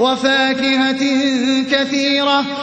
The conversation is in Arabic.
وَفَاكِهَةٍ كَثِيرَةٍ.